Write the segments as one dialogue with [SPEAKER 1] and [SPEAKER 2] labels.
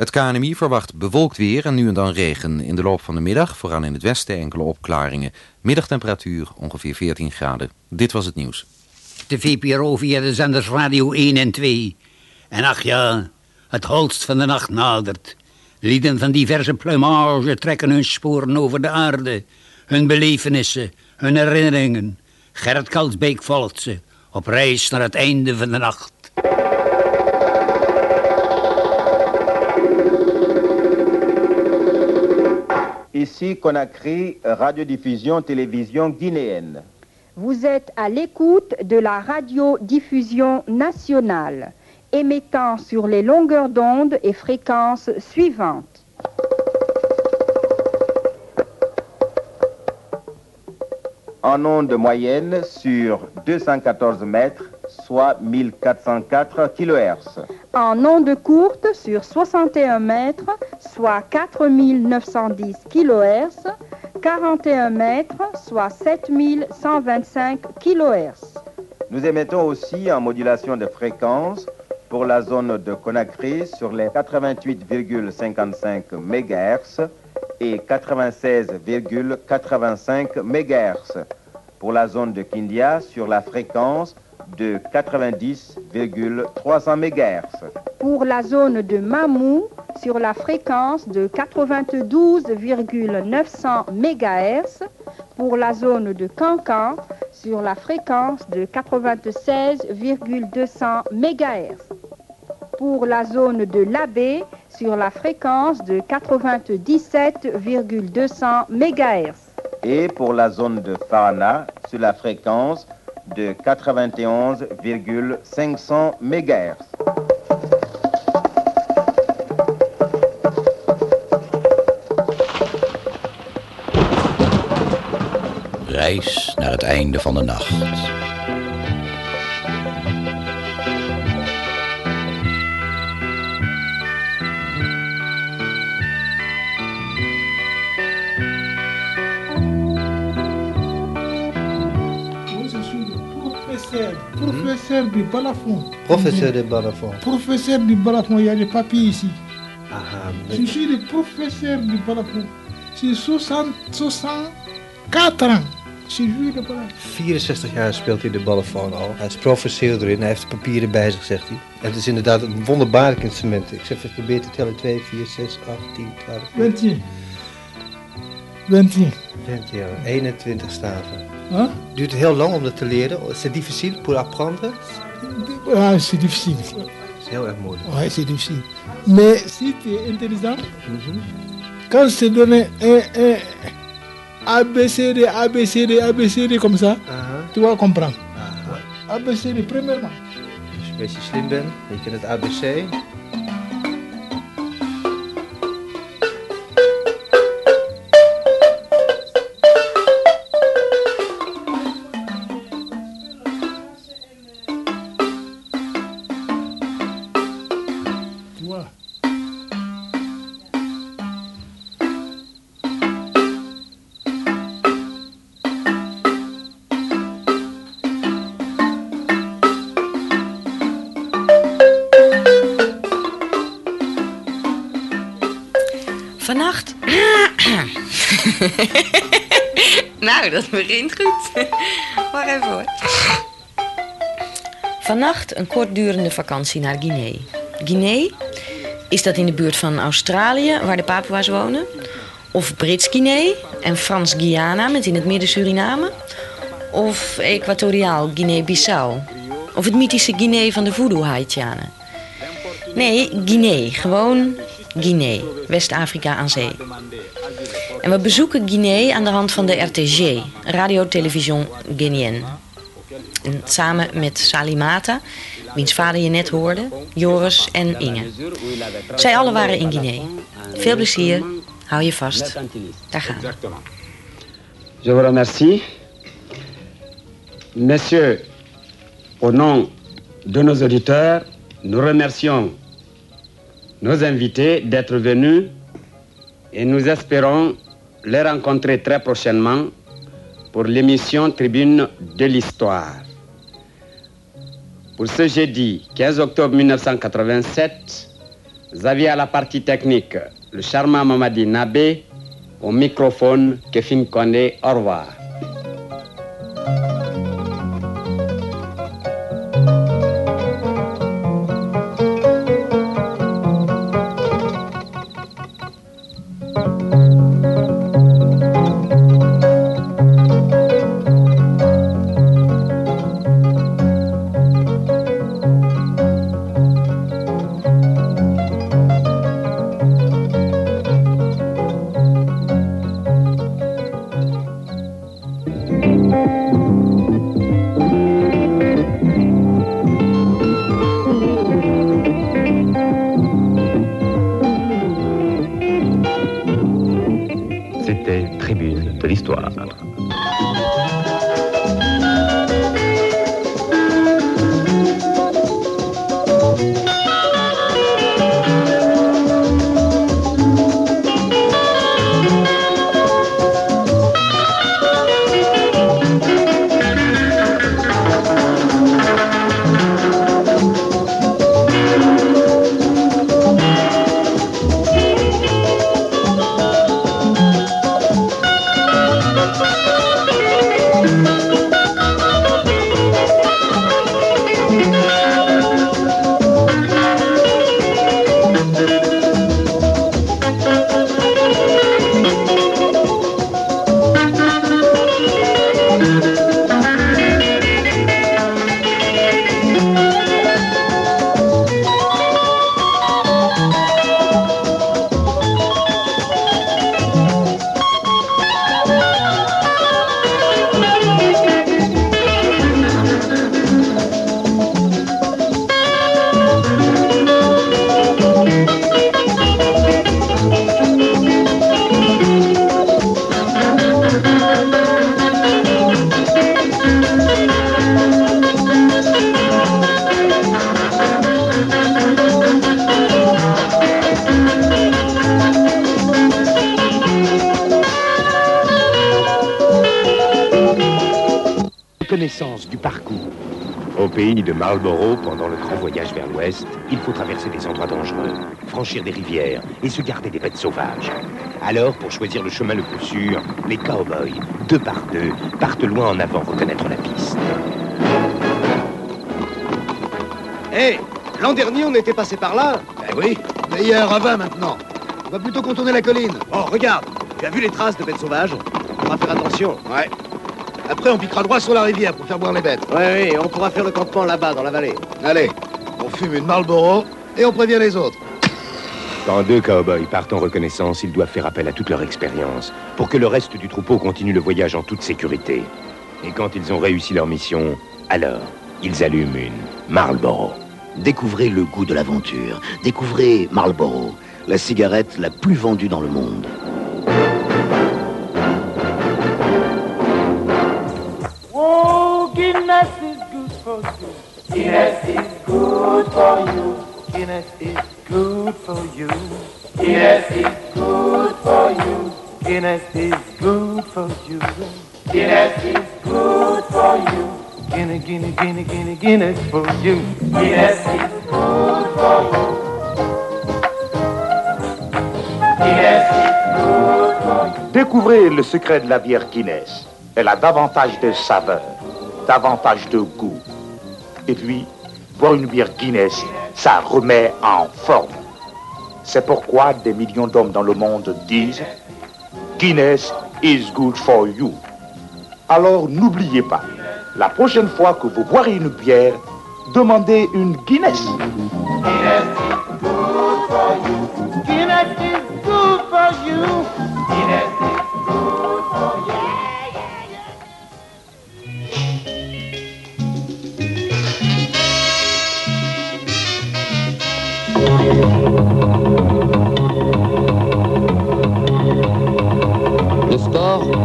[SPEAKER 1] Het KNMI verwacht bewolkt weer en nu en dan regen. In de loop van de middag, vooral in het westen, enkele opklaringen. Middagtemperatuur ongeveer 14 graden. Dit was het nieuws.
[SPEAKER 2] De VPRO via de zenders Radio 1 en 2. En ach ja, het holst van de nacht nadert. Lieden van diverse plumage trekken hun sporen over de aarde. Hun belevenissen, hun herinneringen. Gerrit Kalsbeek volgt ze, op reis naar het einde van de nacht.
[SPEAKER 3] Ici Conakry, radiodiffusion télévision guinéenne.
[SPEAKER 4] Vous êtes à l'écoute de la radiodiffusion nationale, émettant sur les longueurs d'onde et fréquences suivantes.
[SPEAKER 3] En onde moyenne sur 214 mètres, soit 1404 kHz.
[SPEAKER 4] En onde courte sur 61 mètres, soit 4910 kHz, 41 mètres, soit 7125 kHz.
[SPEAKER 3] Nous émettons aussi en modulation de fréquence pour la zone de Conakry sur les 88,55 MHz et 96,85 MHz. Pour la zone de Kindia sur la fréquence de 90,300 MHz.
[SPEAKER 4] Pour la zone de Mamou, sur la fréquence de 92,900 MHz. Pour la zone de Cancan, sur la fréquence de 96,200 MHz. Pour la zone de l'Abbé, sur la fréquence de 97,200 MHz.
[SPEAKER 3] Et pour la zone de Fana sur la fréquence de 91,500 MHz.
[SPEAKER 5] Reis naar het einde van de nacht.
[SPEAKER 6] Professeur du balafon.
[SPEAKER 7] Professeur de Balafon.
[SPEAKER 6] Professeur du balafon, il y a des papiers ici.
[SPEAKER 7] Aha,
[SPEAKER 6] Je suis le professeur du balafon. J'ai 60, 64 ans. Je joue de balafon.
[SPEAKER 7] 64 jaar speelt hij de balafon al. Hij is professioneel erin. Hij heeft de papieren bij zich, zegt hij. En het is inderdaad een wonderbaarlijk instrument. Ik zeg even proberen te tellen. 2, 4, 6, 8, 10, 12,
[SPEAKER 6] 20. 20.
[SPEAKER 7] 20 jaar. 21 staven.
[SPEAKER 6] Hein?
[SPEAKER 7] Duurt heel lang om dat te leren. C'est difficile pour apprendre.
[SPEAKER 6] Ah, c'est difficile.
[SPEAKER 7] Het is heel erg moeilijk.
[SPEAKER 6] Ouais, c'est difficile. Mais si tu es intelligent,
[SPEAKER 7] Mhm.
[SPEAKER 6] quand je donne un, un ABCD, ABCD, ABCD comme ça, tu vas comprendre. ABCD, premièrement.
[SPEAKER 7] Als je slim bent, je kent het ABC.
[SPEAKER 8] nou, dat begint goed. Wacht even hoor. Vannacht een kortdurende vakantie naar Guinea. Guinea? Is dat in de buurt van Australië, waar de Papua's wonen? Of Brits-Guinea en Frans-Guyana met in het midden Suriname? Of Equatoriaal Guinea-Bissau? Of het mythische Guinea van de voodoo-Haitianen? Nee, Guinea. Gewoon Guinea. West-Afrika aan zee. En we bezoeken Guinea aan de hand van de RTG, Radio-Television Guinéenne. En samen met Salimata, wiens vader je net hoorde, Joris en Inge. Zij allen waren in Guinea. Veel plezier, hou je vast. Daar gaan we.
[SPEAKER 9] Je vous remercie. Messieurs, au nom de nos auditeurs, nous remercions nos invités d'être venus et nous espérons les rencontrer très prochainement pour l'émission Tribune de l'Histoire. Pour ce jeudi 15 octobre 1987, Xavier à la partie technique, le charmant Mamadi Nabé, au microphone, Kefin Kone, au revoir.
[SPEAKER 10] Connaissance du parcours. Au pays de Marlborough, pendant le grand voyage vers l'ouest, il faut traverser des endroits dangereux, franchir des rivières et se garder des bêtes sauvages. Alors, pour choisir le chemin le plus sûr, les cowboys, deux par deux, partent loin en avant reconnaître la piste.
[SPEAKER 11] Hé, l'an dernier, on était passé par là
[SPEAKER 12] Ben oui, mais il y a un ravin maintenant. On va plutôt contourner la colline.
[SPEAKER 11] Oh, regarde, tu as vu les traces de bêtes sauvages? On va faire attention.
[SPEAKER 12] Ouais. Après, on piquera droit sur la rivière pour faire boire les bêtes.
[SPEAKER 11] Oui, oui, on pourra faire le campement là-bas, dans la vallée.
[SPEAKER 12] Allez, on fume une Marlboro et on prévient les autres.
[SPEAKER 10] Quand deux cowboys partent en reconnaissance, ils doivent faire appel à toute leur expérience pour que le reste du troupeau continue le voyage en toute sécurité. Et quand ils ont réussi leur mission, alors, ils allument une Marlboro.
[SPEAKER 13] Découvrez le goût de l'aventure. Découvrez Marlboro, la cigarette la plus vendue dans le monde.
[SPEAKER 14] Guinness is good for you. Guinness is good for you. Guinness is good for you. Guinness is good for you. Guinness is good for you. Guinness, Guinness, Guinness, Guinness, Guinness for you. Guinness is good for you. Guinness is good for you.
[SPEAKER 15] Découvrez le secret de la bière Guinness. Elle a davantage de saveur, davantage de goût. Et puis, boire une bière Guinness, ça remet en forme. C'est pourquoi des millions d'hommes dans le monde disent Guinness is good for you. Alors n'oubliez pas, la prochaine fois que vous boirez une bière, demandez une Guinness.
[SPEAKER 14] Guinness is good for you. Guinness is good for you.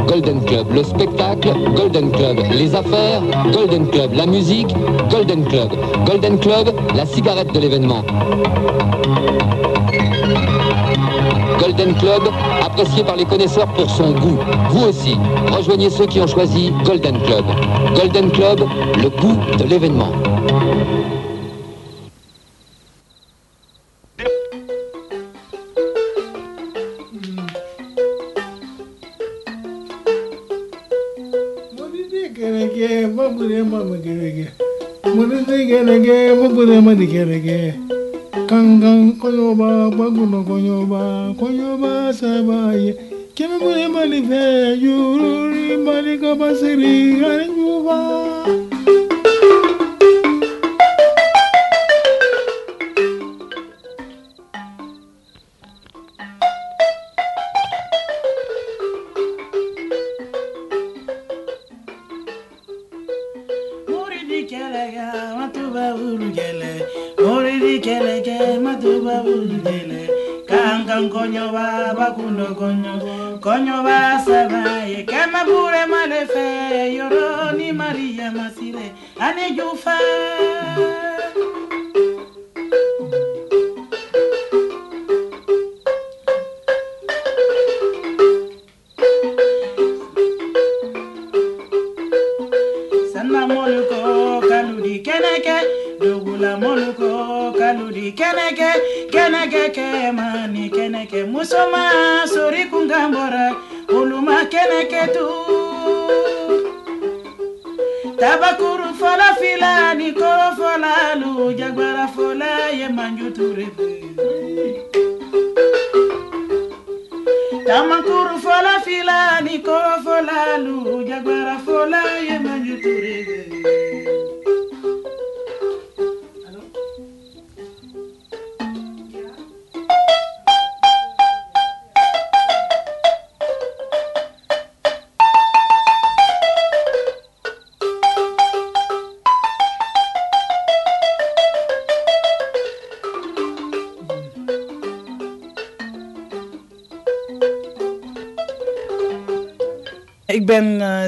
[SPEAKER 16] Golden Club. Le spectacle, Golden Club. Les affaires, Golden Club. La musique, Golden Club. Golden Club, la cigarette de l'événement. Golden Club, apprécié par les connaisseurs pour son goût. Vous aussi, rejoignez ceux qui ont choisi Golden Club. Golden Club, le goût de l'événement.
[SPEAKER 17] Konyo ba sabaye. Kema bure malefe. Yoro ni Maria masire. Ane jufa.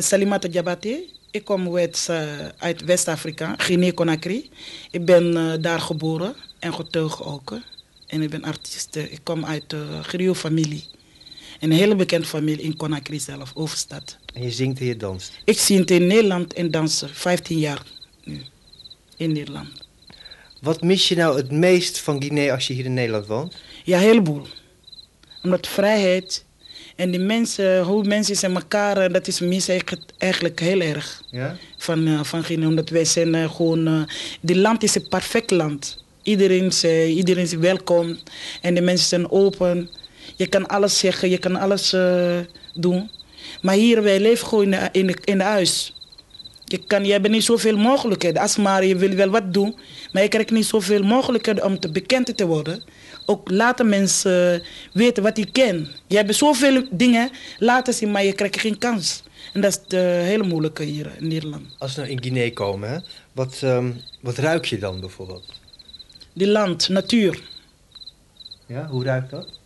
[SPEAKER 17] Salimata Diabaté. Ik kom uit, eh, West-Afrika, Guinea-Conakry. Ik ben eh, daar geboren en getuige ook. En ik ben artiest. Ik kom uit de griot-familie. Een hele bekende familie in Conakry zelf, Overstad.
[SPEAKER 7] En je zingt en je danst.
[SPEAKER 17] Ik het in Nederland en dansen, 15 jaar nu. In Nederland.
[SPEAKER 7] Wat mis je nou het meest van Guinea als je hier in Nederland woont?
[SPEAKER 17] Ja, een heleboel. Omdat vrijheid en die mensen, hoe mensen zijn elkaar, eh, dat is mis eigenlijk, eigenlijk heel erg.
[SPEAKER 7] Ja?
[SPEAKER 17] Van, eh, van Guinea, omdat wij zijn eh, gewoon... dit land is een perfect land. Iedereen is, iedereen is welkom en de mensen zijn open. Je kan alles zeggen, je kan alles doen. Maar hier, wij leven gewoon in de, in de, in de huis. Je, kan, je hebt niet zoveel mogelijkheden. Als maar je wil wel wat doen, maar je krijgt niet zoveel mogelijkheden om te bekend te worden. Ook laten mensen eh, weten wat je kent. Je hebt zoveel dingen laten zien, maar je krijgt geen kans. En dat is het eh, hele moeilijke hier in Nederland.
[SPEAKER 7] Als we nou in Guinea komen, hè, wat, ehm, wat ruik je dan bijvoorbeeld?
[SPEAKER 17] Die land, natuur.
[SPEAKER 7] Ja, hoe ruikt dat?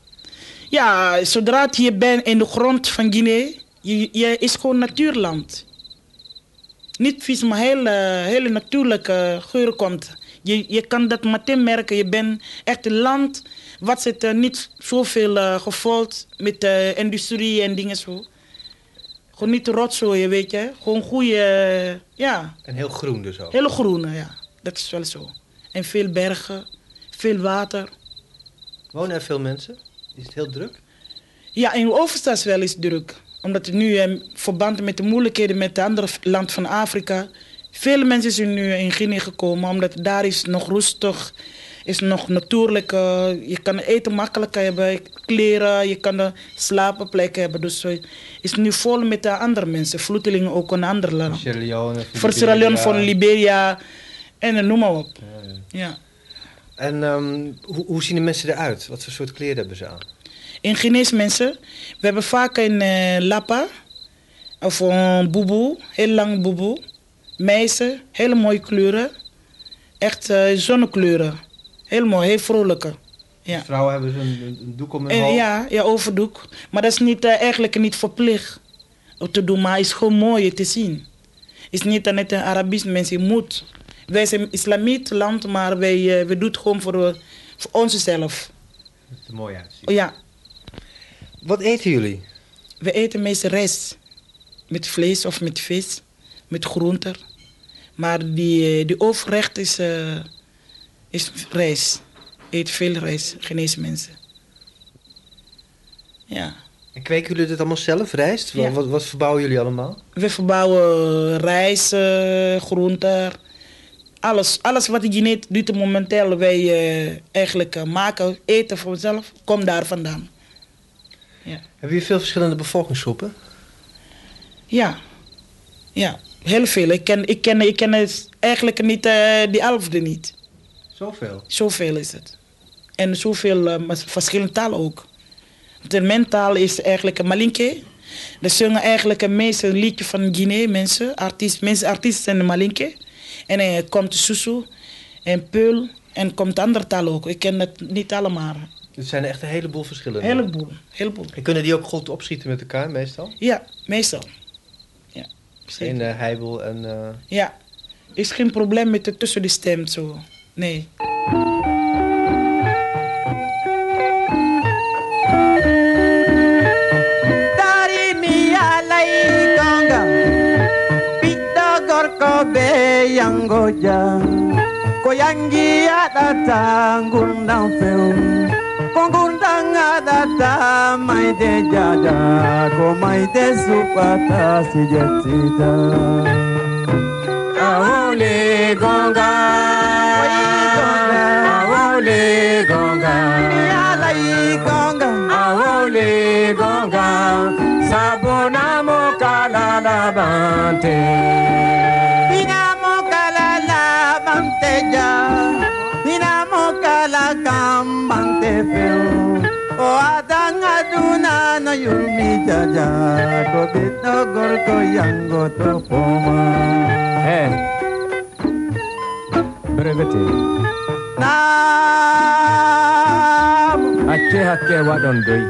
[SPEAKER 17] Ja, zodra je bent in de grond van Guinea, je, je is gewoon natuurland. Niet vies, maar hele, hele natuurlijke geur komt. Je, je kan dat meteen merken. Je bent echt een land wat zit er niet zoveel uh, gevolgd met industrie en dingen zo. Gewoon niet rotzooi, weet je. Gewoon goede, ja.
[SPEAKER 7] En heel groen dus ook.
[SPEAKER 17] Hele groene, ja. Dat is wel zo. En veel bergen, veel water.
[SPEAKER 7] Wonen er veel mensen? Is het heel druk?
[SPEAKER 17] Ja, in Overstad is wel eens druk. Omdat het nu in verband met de moeilijkheden met de andere land van Afrika... Veel mensen zijn nu in Guinea gekomen, omdat daar is nog rustig, is nog natuurlijk. Uh, je kan eten makkelijker hebben, kleren, je kan de slapenplekken hebben. Dus het uh, is nu vol met de andere mensen, vluchtelingen ook in andere landen.
[SPEAKER 7] Sierra Leone,
[SPEAKER 17] Voor Sierra Leone, van Liberia en noem maar op. Ja, ja. ja.
[SPEAKER 7] En um, hoe, hoe, zien de mensen eruit? Wat voor soort kleren hebben ze aan?
[SPEAKER 17] In Guinees mensen, we hebben vaak een uh, lapa of een boeboe, heel lang boeboe. Meisjes, hele mooie kleuren. Echt uh, zonnekleuren. Heel mooi, heel vrolijke. Ja.
[SPEAKER 7] Vrouwen hebben zo'n doek om hun hoofd?
[SPEAKER 17] Ja, ja, overdoek. Maar dat is niet, uh, eigenlijk niet verplicht te doen, maar het is gewoon mooi te zien. Het is niet uh, net een Arabisch mens, je moet. Wij zijn een islamiet land, maar wij, wij doen het gewoon voor, voor onszelf.
[SPEAKER 7] Dat mooi uitziet.
[SPEAKER 17] Ja.
[SPEAKER 7] Wat eten jullie?
[SPEAKER 17] We eten meestal rijst. Met vlees of met vis, met groenten. Maar die, die overrecht is, uh, is rijst. Eet veel rijst, Chinese mensen. Ja.
[SPEAKER 7] En kweken jullie dit allemaal zelf, rijst? Wat,
[SPEAKER 17] Ja.
[SPEAKER 7] wat, wat verbouwen jullie allemaal?
[SPEAKER 17] We verbouwen rijst, eh, groenten, alles. Alles wat de Guinea doet momenteel wij eh, eigenlijk eh, maken, eten voor onszelf, komt daar vandaan.
[SPEAKER 7] Hebben jullie veel verschillende bevolkingsgroepen?
[SPEAKER 17] Ja, ja, heel veel. Ik ken, ik ken, ik ken het eigenlijk niet, eh, die elfde niet.
[SPEAKER 7] Zoveel?
[SPEAKER 17] Zoveel is het. En zoveel eh, verschillende talen ook. De mijn taal is eigenlijk een Malinke. Ze zingen eigenlijk een meeste liedje van Guinea, mensen. Artiest, mensen artiesten zijn de Malinke. En dan komt Susu en Peul en komt andere taal ook. Ik ken het niet allemaal.
[SPEAKER 7] Er zijn echt een heleboel verschillende.
[SPEAKER 17] Een heleboel, heleboel.
[SPEAKER 7] En kunnen die ook goed opschieten met elkaar meestal?
[SPEAKER 17] Ja, meestal. Ja, zeker.
[SPEAKER 7] Geen uh, heibel en... Uh...
[SPEAKER 17] Ja, is geen probleem met de tussen de stem zo. Nee.
[SPEAKER 18] Be yangoja Kongundang adata maite jada Ko maite supata si jetita Aule gonga. Aule gonga. Aule gonga. Aule gonga. Sabona mokala labante. Ina mokala labante talakang mangtefil O adang aduna na yung mijaja Gobit no gorko yang goto poma
[SPEAKER 19] Eh, brevity Nam Hake hake wadondoi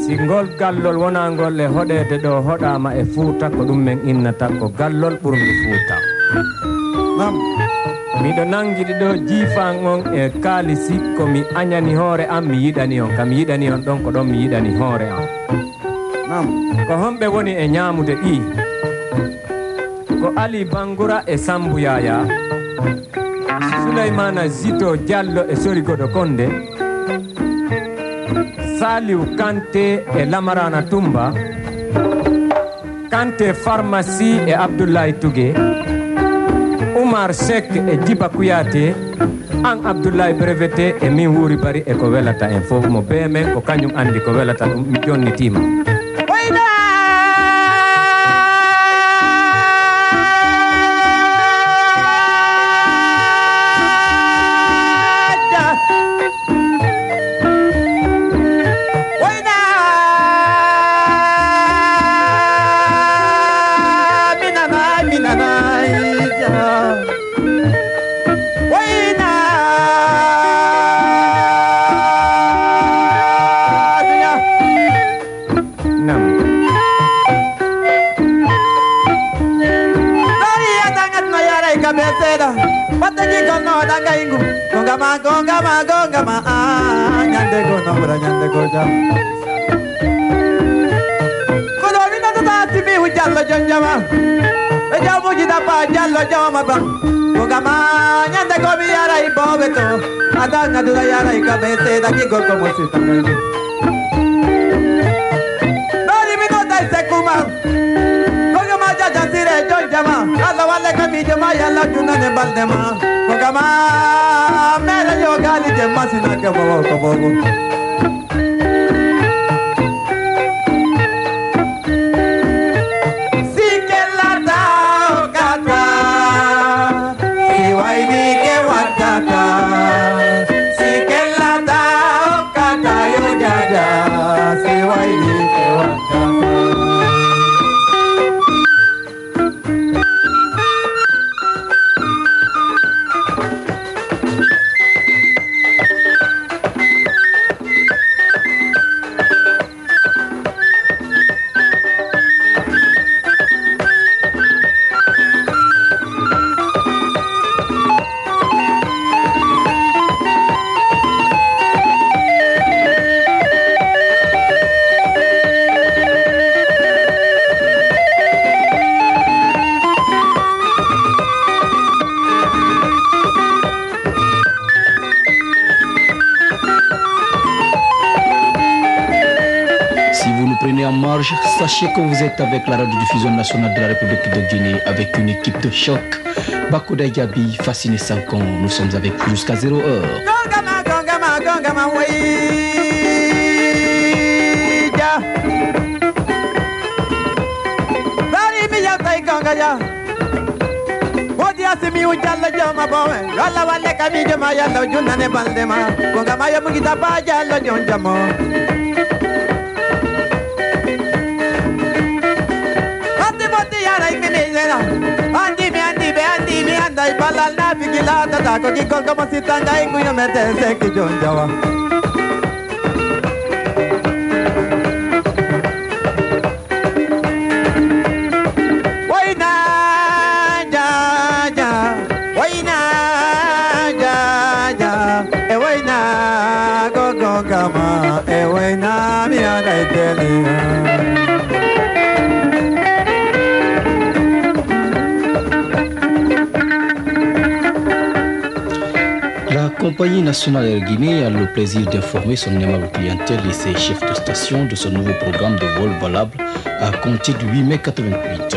[SPEAKER 19] singol gallol wona ngol e do ɗo hoɗama e fuuta ko ɗum men innata ko gallol ɓurdu fuuta nam miɗo nangiɗi ɗo jiifan on e kaalisi komi añani hoore am mi yiɗani on kam yiɗani on ɗon ko ɗon mi yiɗani hoore am. Ko homɓe woni e ñamude ɗi ko ali bangura e sambu yaya. Souleymana zito diallo e sorigoɗo konde. Saliou kante e lamarana tumba. Kante pharmacie e abdoulaye tougue oumar sek e djiba kuyate an abdoulaye breveté e min wuuri bari e ko welata en fof mo bee men ko kañum andi ko welata ɗum jonnitima
[SPEAKER 18] nyandego nobura nyandego jam kodoni na tata timi hu jallo jonjama e jamu jida pa jallo jama ba kogama nyandego mi yara ibo beto adan na dura yara ikabe se daki gogo musita yalla junane baldema. Gongama mere yo gali je masina ke bobo ko bobo
[SPEAKER 20] sachez que vous êtes avec la radiodiffusion nationale de la République de Guinée avec une équipe de choc. Bakouda Gabi, Fasciné Sankon, nous sommes avec vous jusqu'à
[SPEAKER 18] 0h. Wala na vigilata tako kikol ingu
[SPEAKER 20] compagnie nationale Air Guinée a le plaisir d'informer son aimable clientèle et ses chefs de station de ce nouveau programme de vol valable à compter du 8 mai 88.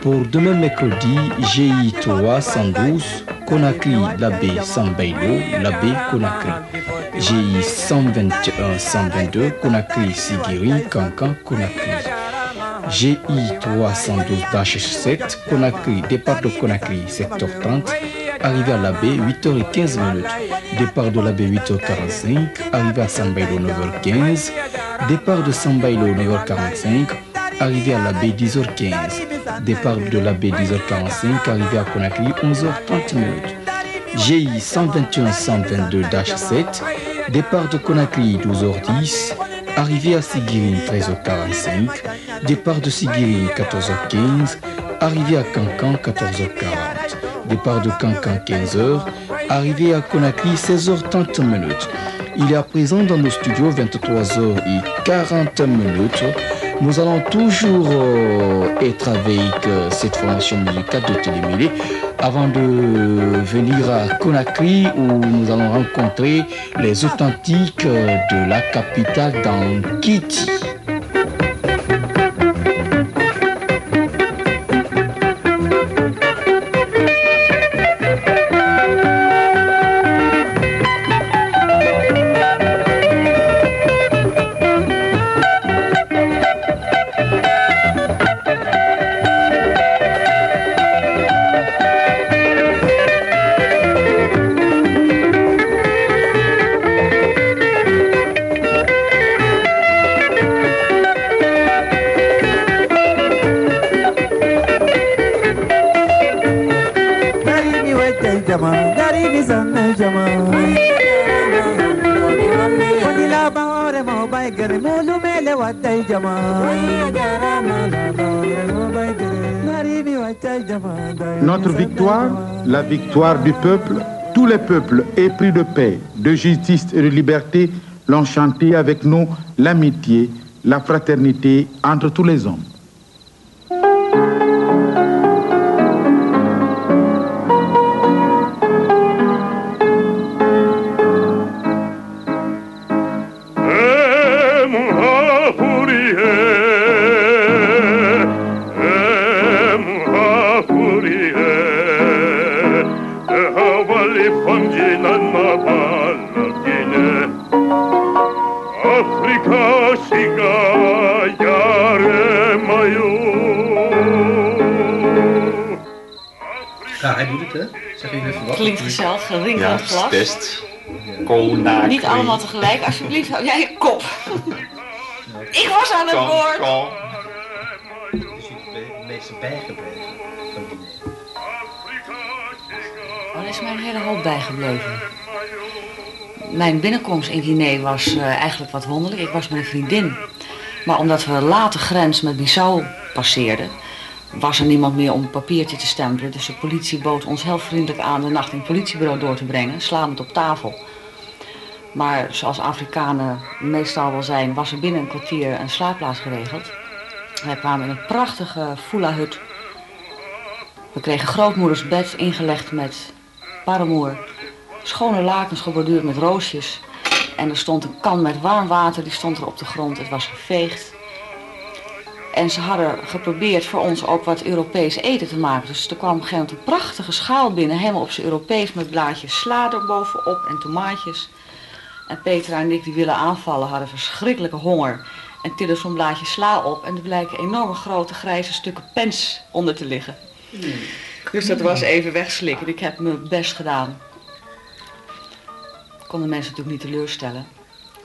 [SPEAKER 20] Pour demain mercredi, GI 312, Conakry, l'abbé Sambailo, l'abbé Conakry. GI 121, 122, Conakry, Sigiri, Cancan, Conakry. GI 312-7, Conakry, départ de Conakry, secteur 30, arrivé à la baie 8h15 minutes. Départ de la baie 8h45, arrivé à Sambailo 9h15. Départ de Sambailo 9h45, arrivé à la baie 10h15. Départ de la baie 10h45, arrivé à Conakry 11h30 minutes. GI 121-122-7, départ de Conakry 12h10, arrivé à Sigiri 13h45, départ de Sigiri 14h15, arrivé à Cancan 14h40, départ de Cancan 15h, arrivé à Conakry 16h30 minutes. Il est à présent dans nos studios 23h40 minutes. Nous allons toujours euh, être avec euh, cette formation musicale de Télémélé avant de venir à Conakry où nous allons rencontrer les authentiques de la capitale.
[SPEAKER 18] Dari
[SPEAKER 21] la victoire du peuple, tous les peuples épris de paix, de justice et de liberté l'ont chanté avec nous l'amitié, la fraternité entre tous les hommes.
[SPEAKER 7] Wat?
[SPEAKER 22] Klinkt gezellig, een
[SPEAKER 7] Ja,
[SPEAKER 22] rinkelend
[SPEAKER 7] het is
[SPEAKER 22] glas.
[SPEAKER 23] Conakry.
[SPEAKER 22] Niet allemaal tegelijk, alsjeblieft. Hou jij je kop. Ik was aan het woord.
[SPEAKER 7] Het is het meeste bijgebleven van Guinea.
[SPEAKER 22] Oh, is mij een hele hoop bijgebleven. Mijn binnenkomst in Guinea was eh, eigenlijk wat wonderlijk. Ik was met een vriendin. Maar omdat we laat de grens met Bissau passeerden, was er niemand meer om een papiertje te stempelen. Dus de politie bood ons heel vriendelijk aan de nacht in het politiebureau door te brengen, slavend op tafel. Maar zoals Afrikanen meestal wel zijn, was er binnen een kwartier een slaapplaats geregeld. Wij kwamen in een prachtige Fula-hut. We kregen grootmoeders bed ingelegd met paramoer. Schone lakens geborduurd met roosjes. En er stond een kan met warm water, die stond er op de grond. Het was geveegd. En ze hadden geprobeerd voor ons ook wat Europees eten te maken. Dus er kwam op een gegeven moment een prachtige schaal binnen, helemaal op zijn Europees, met blaadjes sla er bovenop en tomaatjes. En Petra en ik die willen aanvallen hadden verschrikkelijke honger. En tillen zo'n blaadje sla op en er blijken enorme grote grijze stukken pens onder te liggen. Dus dat was even wegslikken. Ik heb mijn best gedaan. Ik kon de mensen natuurlijk niet teleurstellen.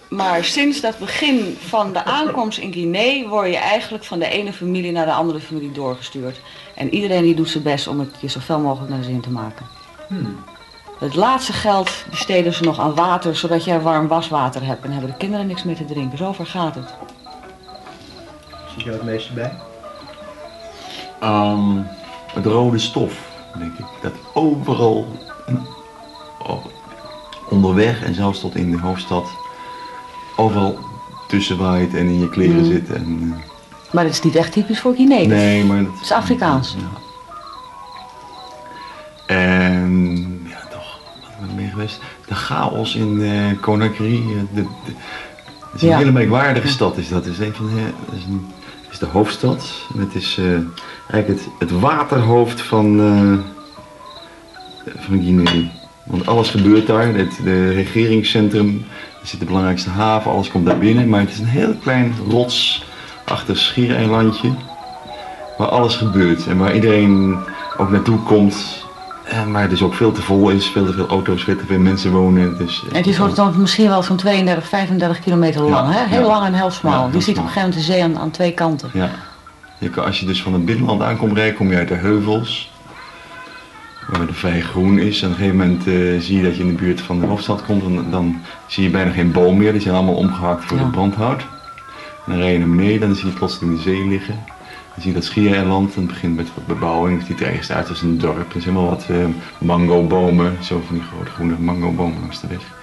[SPEAKER 22] Maar sinds dat begin van de aankomst in Guinea word je eigenlijk van de ene familie naar de andere familie doorgestuurd. En iedereen die doet zijn best om het je zoveel mogelijk naar de zin te maken. Het laatste geld besteden ze nog aan water, zodat jij warm waswater hebt. En hebben de kinderen niks meer te drinken. Zover gaat het.
[SPEAKER 7] Zit jou het meeste bij?
[SPEAKER 23] Ehm, het rode stof, denk ik. Dat overal oh, onderweg en zelfs tot in de hoofdstad overal tussen waait en in je kleren
[SPEAKER 22] Mhm.
[SPEAKER 23] zit. En, eh,
[SPEAKER 22] Maar dat is niet echt typisch voor Guinea.
[SPEAKER 23] nee, maar dat
[SPEAKER 22] Het is Afrikaans.
[SPEAKER 23] En ja, toch, wat ben ik mee geweest? De chaos in eh Conakry. eh, De, de, het is een
[SPEAKER 22] Ja.
[SPEAKER 23] hele merkwaardige stad. Is dat. Het is een van de, het is, een, het is de hoofdstad. En het is eigenlijk het, het waterhoofd van, eh, van Guinea. Want alles gebeurt daar. Het de regeringscentrum, er zit de belangrijkste haven, alles komt daar binnen. Maar het is een heel klein rotsachtig schiereilandje waar alles gebeurt en waar iedereen ook naartoe komt. En waar dus ook veel te vol is, veel te veel auto's, veel te veel mensen wonen. Dus,
[SPEAKER 22] En het is wordt dan misschien wel zo'n 32, 35 kilometer lang. hè? Heel
[SPEAKER 23] ja.
[SPEAKER 22] lang en heel smal.
[SPEAKER 23] Ja,
[SPEAKER 22] ziet op een gegeven moment de zee aan, aan twee kanten.
[SPEAKER 23] Ja. Je kan, als je dus van het binnenland aankomt rijden, kom je uit de heuvels. Waar het vrij groen is. En op een gegeven moment eh, zie je dat je in de buurt van de hoofdstad komt. En dan zie je bijna geen boom meer. Die zijn allemaal omgehakt voor
[SPEAKER 22] Ja.
[SPEAKER 23] het brandhout. En dan rij je naar beneden, dan zie je plotseling de zee liggen. Dan zie je dat schiereiland. En het begint met wat bebouwing. Het ziet er uit als een dorp. Er zijn helemaal wat eh mangobomen. Zo van die grote groene mangobomen langs de weg.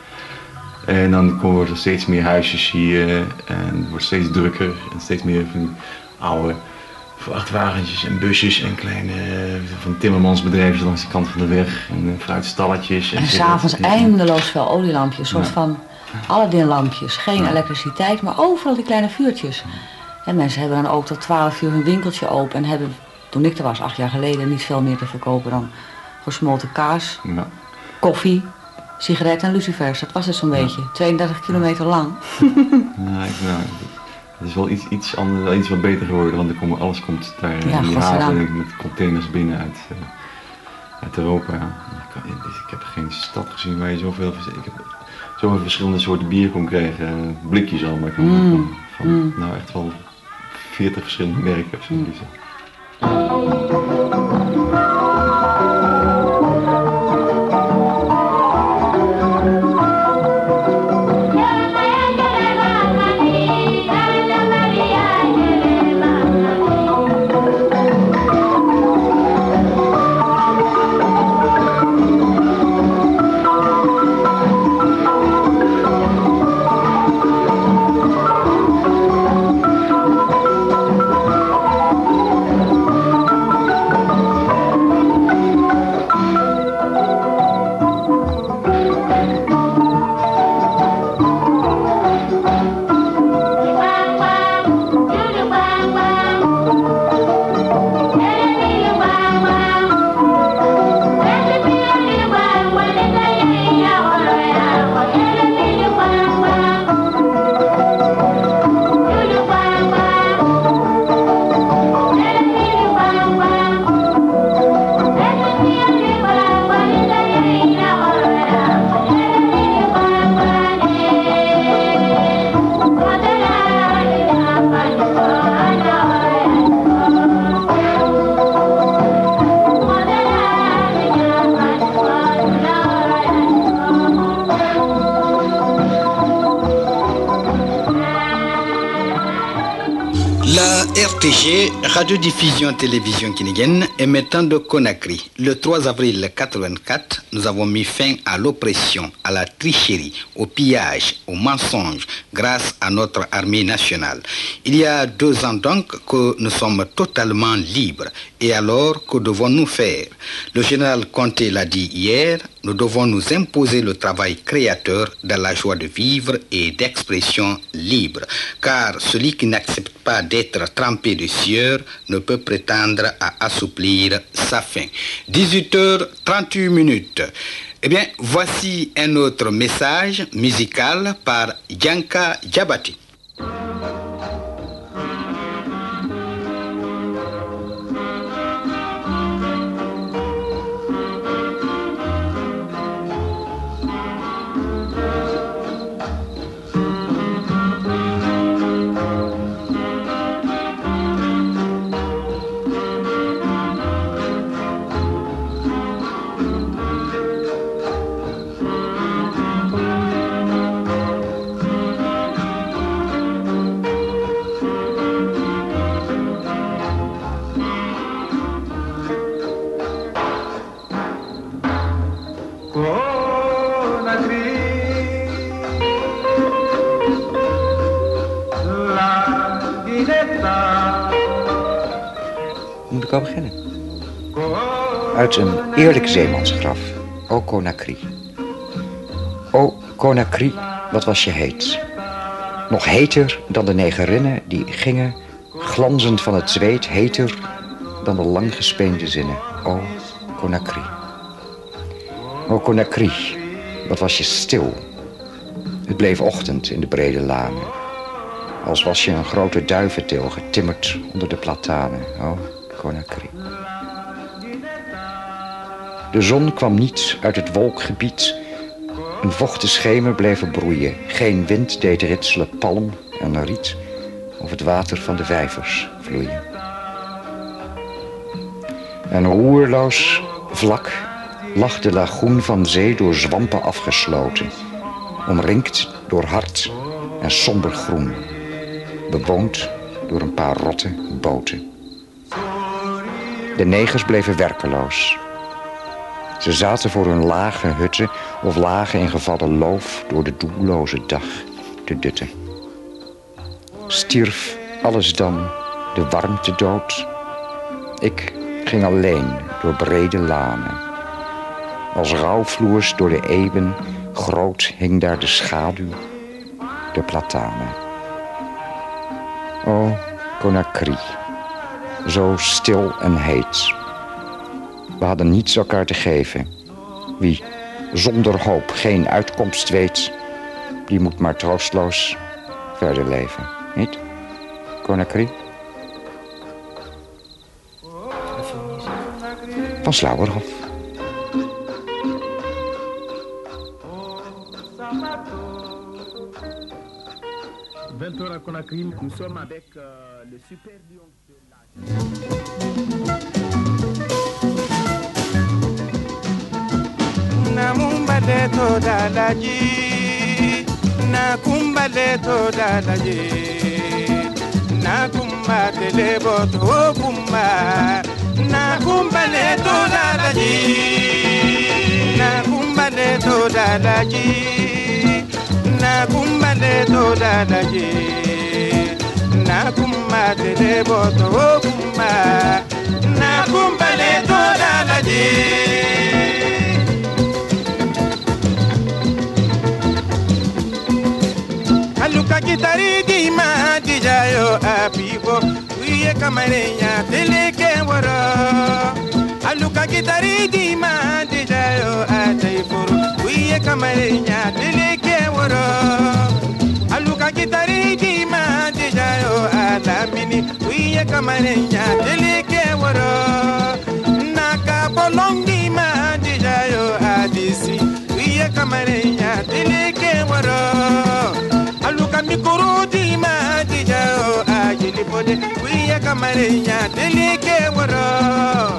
[SPEAKER 23] En dan komen er steeds meer huisjes hier en het wordt steeds drukker en steeds meer van die oude vrachtwagentjes en busjes en kleine eh, van timmermansbedrijven langs de kant van de weg en eh, fruitstalletjes.
[SPEAKER 22] En
[SPEAKER 23] zo.
[SPEAKER 22] s'avonds eindeloos veel olielampjes. Een soort
[SPEAKER 23] Ja.
[SPEAKER 22] van Aladdin-lampjes. Geen
[SPEAKER 23] Ja.
[SPEAKER 22] elektriciteit, maar overal die kleine vuurtjes. En mensen hebben dan ook tot 12 uur hun winkeltje open. En hebben, toen ik er was, acht jaar geleden, niet veel meer te verkopen dan gesmolten kaas, koffie, sigaretten en lucifers. Dat was het zo'n beetje. 32 kilometer lang.
[SPEAKER 23] Ja, ik, nou, het is wel iets, iets anders, iets wat beter geworden, want er komen, alles komt daar
[SPEAKER 22] Ja,
[SPEAKER 23] in die
[SPEAKER 22] godzijdank.
[SPEAKER 23] haven met containers binnen uit, eh, uit Europa. Ik, dus heb geen stad gezien waar je zoveel, ik heb zoveel verschillende soorten bier kon krijgen. eh, Blikjes al, maar ik kan
[SPEAKER 22] Mm,
[SPEAKER 23] van, van
[SPEAKER 22] mm.
[SPEAKER 23] nou echt wel 40 verschillende merken of zo. Dus,
[SPEAKER 24] Radiodiffusion Télévision Guinéenne, émettant de Conakry. Le 3 avril 84, nous avons mis fin à l'oppression, à la tricherie, au pillage, au mensonge, grâce à notre armée nationale. Il y a deux ans donc que nous sommes totalement libres. Et alors, que devons-nous faire? Le général Conté l'a dit hier, nous devons nous imposer le travail créateur dans la joie de vivre et d'expression libre. Car celui qui n'accepte pas d'être trempé de sueur ne peut prétendre à assouplir sa faim. 18h38 minutes. Eh bien, voici un autre message musical par Yanka Diabati.
[SPEAKER 25] Uit een eerlijk zeemansgraf, O Conakry. O Conakry, wat was je heet. Nog heter dan de negerinnen die gingen, glanzend van het zweet, heter dan de langgespeende zinnen. O Conakry. O Conakry, wat was je stil. Het bleef ochtend in de brede lanen. Als was je een grote duiventil getimmerd onder de platanen. O Conakry. De zon kwam niet uit het wolkgebied. Een vochte schemer bleef er broeien. Geen wind deed ritselen palm en riet of het water van de vijvers vloeien. En roerloos, vlak, lag de lagoen van zee door zwampen afgesloten. Omringd door hard en somber groen. Bewoond door een paar rotte boten. De negers bleven werkeloos. Ze zaten voor hun lage hutten of lagen in gevallen loof door de doelloze dag te dutten. Stierf alles dan de warmte dood? Ik ging alleen door brede lanen. Als rouwvloers door de eeuwen groot hing daar de schaduw, de platanen. O, Conakry, zo stil en heet. We hadden niets elkaar te geven. Wie zonder hoop geen uitkomst weet, die moet maar troostloos verder leven. Niet? Conakry? Van Slauerhof.
[SPEAKER 26] Ventura Conakry, nous sommes avec euh, le super de. kumbalee
[SPEAKER 27] tooda laajii na kumbalee tooda laajii na kumbalee bootoo kumbaa na kumbalee tooda laajii na kumbalee tooda dalaji, na kumbalee tooda dalaji, na kumba kumbalee bootoo kumbaa na kumbalee tooda dalaji. Di ma dijayo apigo wiye kamarenya teleke woro. Aluka kitari di ma dijayo ataifuru wiye kamarenya teleke woro. Aluka kitari di ma dijayo alamini wiye kamarenya teleke woro. Naka bolong di ma dijayo adisi wiye kamarenya teleke kamarinya tilike woro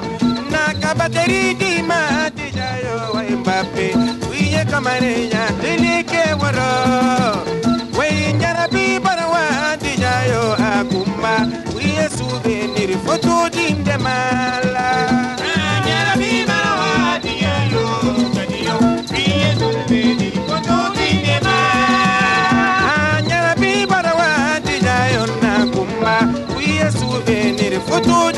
[SPEAKER 27] na kabateri di ma tijayo wa mbappe wiye kamarinya tilike woro wei nyara bi barawa tijayo akumba. Wiye souvenir
[SPEAKER 18] foto dimde mala في
[SPEAKER 27] خدود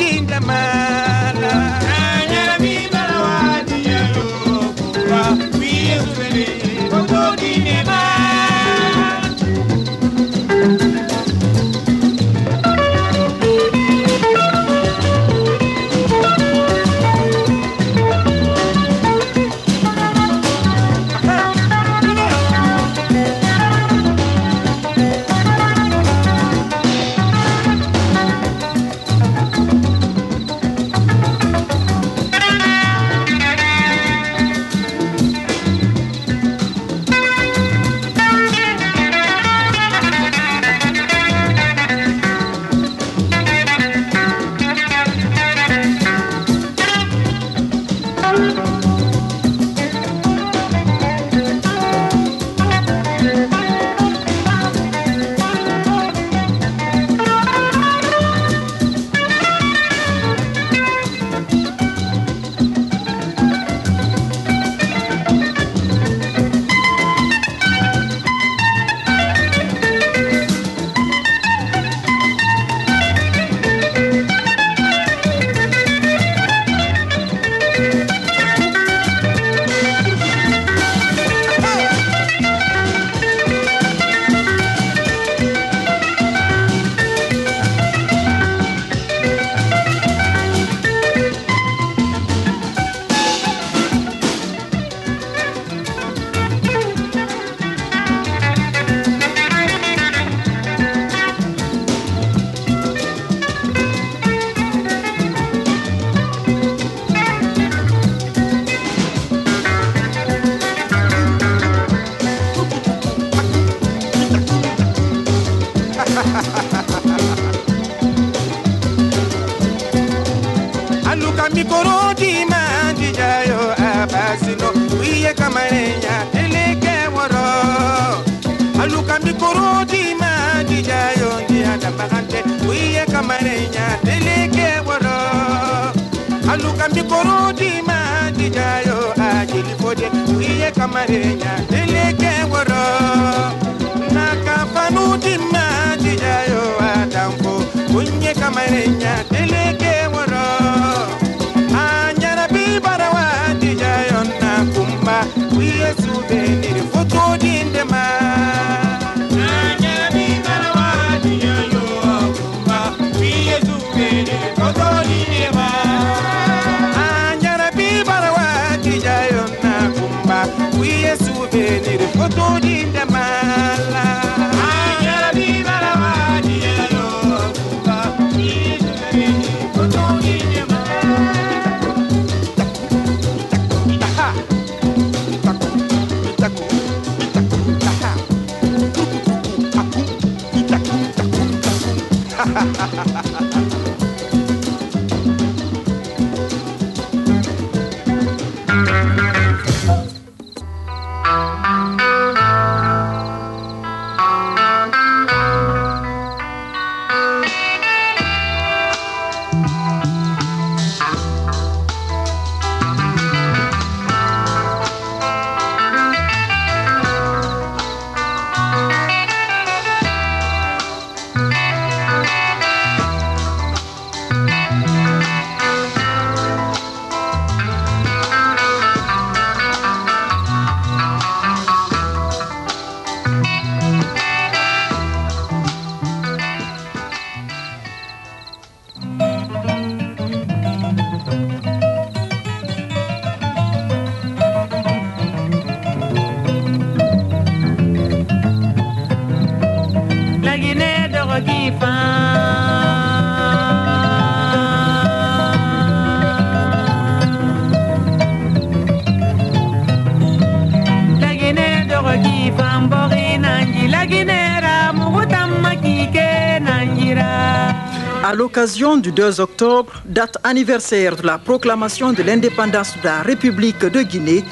[SPEAKER 27] l'occasion du 2 octobre, date anniversaire de la proclamation de l'indépendance de la République de Guinée,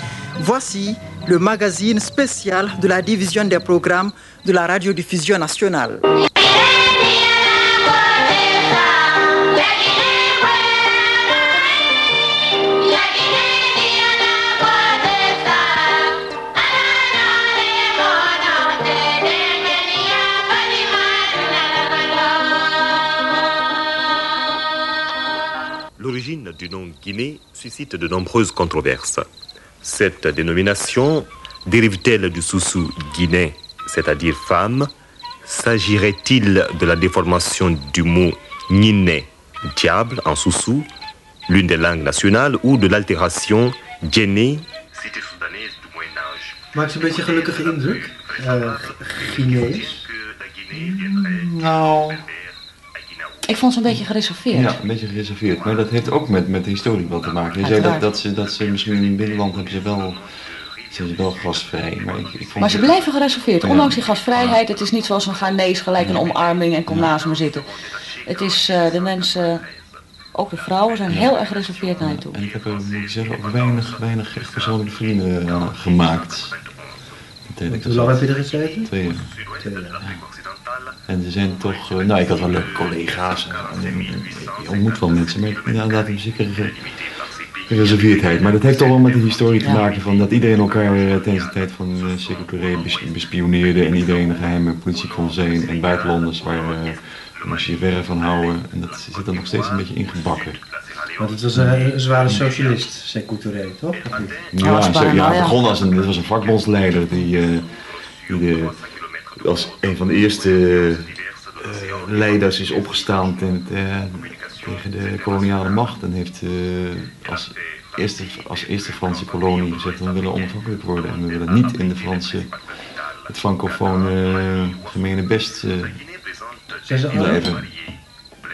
[SPEAKER 27] voici le magazine spécial de la division des programmes de la radiodiffusion nationale.
[SPEAKER 28] L'origine du nom Guinée suscite de nombreuses controverses. Cette dénomination dérive-t-elle du sous-sous Guinée, c'est-à-dire femme S'agirait-il de la déformation du mot Nine, diable en sous-sous, l'une des langues nationales, ou de l'altération Djéné, cité soudanaise du Moyen-Âge
[SPEAKER 7] Maakt ze een beetje gelukkige indruk. Uh, Guinees.
[SPEAKER 23] Nou,
[SPEAKER 22] Ik vond ze een beetje gereserveerd.
[SPEAKER 23] ja, een beetje gereserveerd. Maar dat heeft ook met, met de historie wat te maken. Je zei dat, dat, ze, dat ze misschien in het binnenland hebben ze wel, zijn ze wel gastvrij. Maar, ik, ik vond
[SPEAKER 22] Maar ze blijven gereserveerd,
[SPEAKER 23] Ja.
[SPEAKER 22] ondanks die gastvrijheid. Het is niet zoals een Ghanese, gelijk een omarming en kom naast me zitten. Het is, eh, de mensen, ook de vrouwen, zijn heel erg gereserveerd naar je toe.
[SPEAKER 23] En ik heb er, moet ik zeggen, ook weinig, weinig echt persoonlijke vrienden eh, gemaakt.
[SPEAKER 7] Hoe lang heb je er gezeten?
[SPEAKER 23] Twee jaar.
[SPEAKER 7] Twee jaar.
[SPEAKER 23] En ze zijn toch, eh, nou ik had wel leuke collega's en, je ontmoet wel mensen, maar inderdaad een zekere ge- gereserveerdheid. Maar dat heeft toch wel met de historie te
[SPEAKER 22] Ja.
[SPEAKER 23] maken van dat iedereen elkaar eh, tijdens de tijd van uh, bes- bespioneerde en iedereen een geheime politie kon zijn en buitenlanders waar uh, moest je verre van houden. En dat zit er nog steeds een beetje ingebakken.
[SPEAKER 7] Want het was een, een zware socialist, Touré, toch?
[SPEAKER 23] Ja, ja, het begon als een, dit was een vakbondsleider die, eh, die de, als een van de eerste eh, leiders is opgestaan ten- te- tegen de koloniale macht en heeft eh, als, eerste, als eerste Franse kolonie gezegd we willen onafhankelijk worden en we willen niet in de Franse, het francofone eh, gemene best eh, blijven.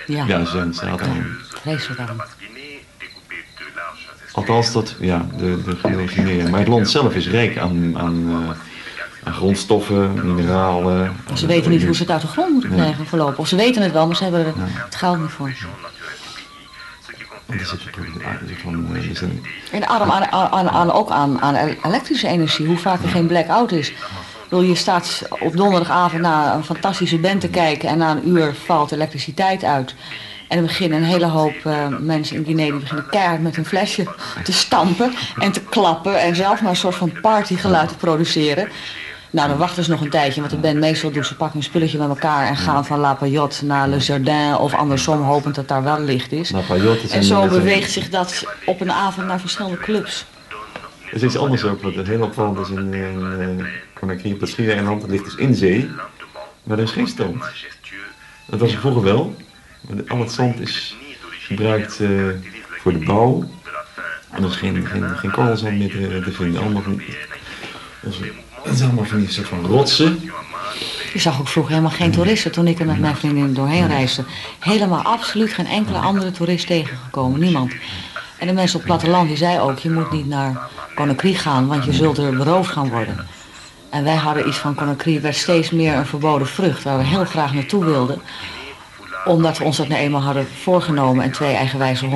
[SPEAKER 22] Ja.
[SPEAKER 23] Ja, ze zijn staat aan.
[SPEAKER 22] Vreselijk arm.
[SPEAKER 23] Althans, dat, ja, de, de Guinea. Maar het land zelf is rijk aan, aan, aan grondstoffen, mineralen.
[SPEAKER 22] Ze weten niet hoe ze het uit de grond moeten
[SPEAKER 23] Nee.
[SPEAKER 22] krijgen voorlopig. Of ze weten het wel, maar ze hebben er het geld niet voor.
[SPEAKER 23] Er zit een
[SPEAKER 22] En arm aan, aan, aan, ook aan, aan elektrische energie, hoe vaak er geen blackout is. Bedoel, je staat op donderdagavond naar een fantastische band te kijken en na een uur valt de elektriciteit uit. En dan beginnen een hele hoop eh, mensen in Guinea die beginnen keihard met een flesje te stampen en te klappen en zelf maar een soort van partygeluid te produceren. Nou, dan wachten ze nog een tijdje, want de band meestal doet ze pakken een spulletje met elkaar en gaan van La Payotte naar Le Jardin of andersom, hopend dat daar wel licht is.
[SPEAKER 23] La Payotte is
[SPEAKER 22] En zo beweegt zich dat op een avond naar verschillende clubs.
[SPEAKER 23] Er is iets anders ook, wat heel opvallend is in, in uh, Conakry op het Schiereiland. Dat ligt dus in zee, maar er is geen strand. Dat was er vroeger wel. Maar al het zand is gebruikt eh, voor de bouw. En er is geen, geen, geen korrelzand meer te, te vinden. Allemaal van, dat is, allemaal van die soort van rotsen.
[SPEAKER 22] Je zag ook vroeger helemaal geen toeristen toen ik er met mijn vriendin doorheen reisde. Helemaal absoluut geen enkele andere toerist tegengekomen, niemand. En de mensen op het platteland die zei ook, je moet niet naar Conakry gaan, want je zult er beroofd gaan worden. En wij hadden iets van Conakry, werd steeds meer een verboden vrucht, waar we heel graag naartoe wilden. Omdat we ons dat nou eenmaal hadden voorgenomen en twee eigenwijze